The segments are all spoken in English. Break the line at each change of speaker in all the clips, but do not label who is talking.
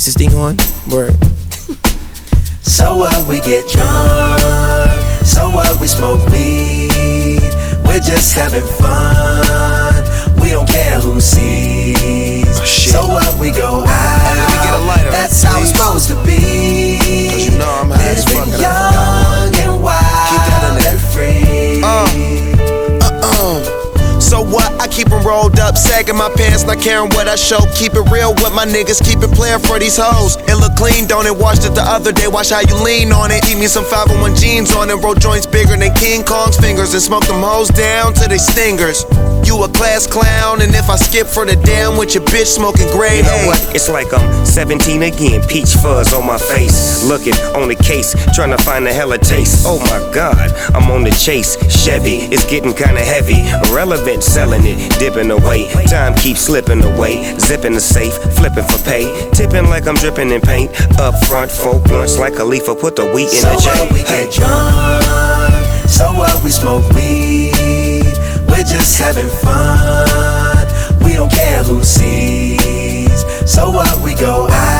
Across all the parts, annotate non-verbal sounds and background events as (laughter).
Is this thing on? Word. (laughs)
So what we get drunk, so what we smoke weed. We're just having fun. We don't care who sees. So what?
I keep 'em rolled up, sagging my pants, not caring what I show. Keep it real with my niggas, keep it playing for these hoes. It look clean, don't it? Washed it the other day, watch how you lean on it. Keep me some 501 jeans on it, roll joints bigger than King Kong's fingers, and smoke them hoes down to they stingers. You a class clown, and if I skip for the damn with your bitch smoking grade
You know what? It's like I'm 17 again. Peach fuzz on my face. Looking on the case, trying to find a hella taste. Oh my god, I'm on the chase. Chevy, it's getting kinda heavy. Irrelevant, selling it, dipping away. Time keeps slipping away. Zipping the safe, flipping for pay. Tipping like I'm dripping in paint. Up front, four blunts like a leaf. Put the wheat in
So
the
what
J.
we
Hey.
get drunk, so what we smoke weed. We're just having fun. We don't care who sees. So what we go out.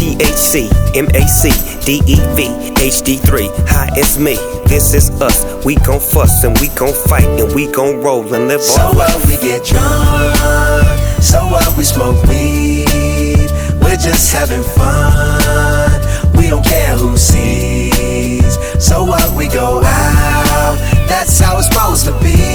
THC, MAC, DEV, HD3. Hi, it's me. This is us. We gon' fuss and we gon' fight and we gon' roll and live
So
our
what we get drunk, so what we smoke weed. We're just having fun. We don't care who sees. So what we go out. That's how it's supposed to be.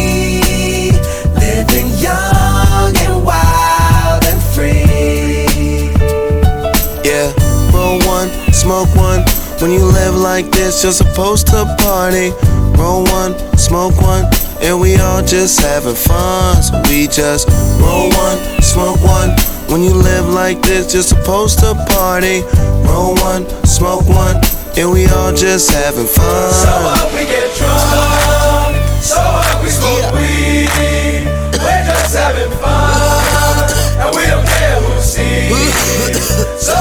When you live like this, you're supposed to party. Roll one, smoke one, and we all just having fun. So we just roll one, smoke one. When you live like this, you're supposed to party. Roll one, smoke one, and we all just having fun.
So what we get drunk, so what we smoke weed. We're just having fun, and we don't care who sees. (laughs) So